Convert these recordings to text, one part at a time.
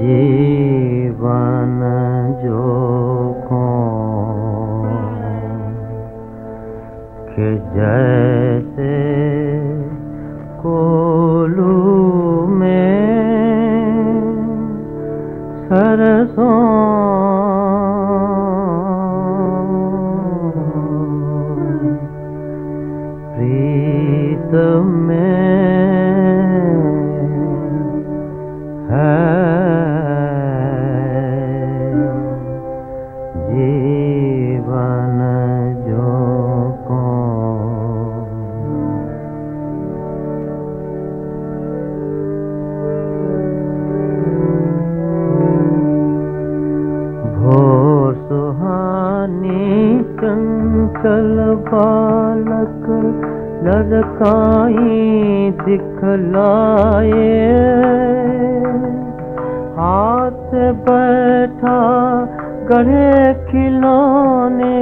जीवन जो को जैसे कोलू में सरसों बालक लड़काई दिखलाए। हाथ बैठा गढ़े खिलौने,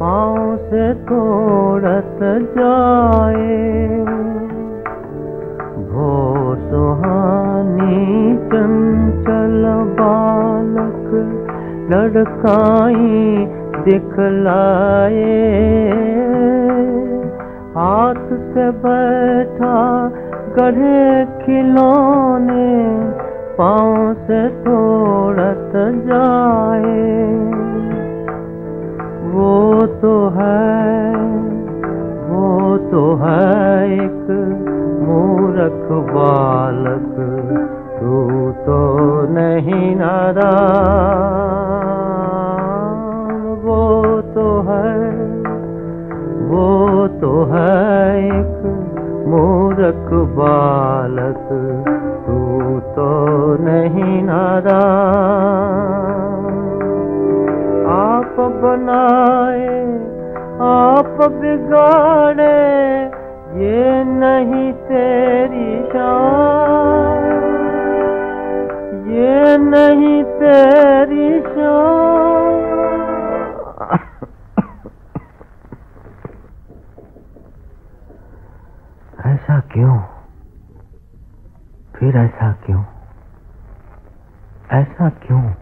पाँव से तोड़त जाए। भोर सुहानी चंचल बालक लड़काई दिखलाए। हाथ से बैठा गढ़े खिलौने, पाँव से तोड़त जाए। वो तो है, वो तो है एक मूरख बालक। तू तो नहीं नादान एक मूरख बालक, तू तो नहीं नारा आप बनाए, आप बिगाड़े, ये नहीं तेरी शान, ये नहीं तेरी शान। क्यों? फिर ऐसा क्यों? ऐसा क्यों?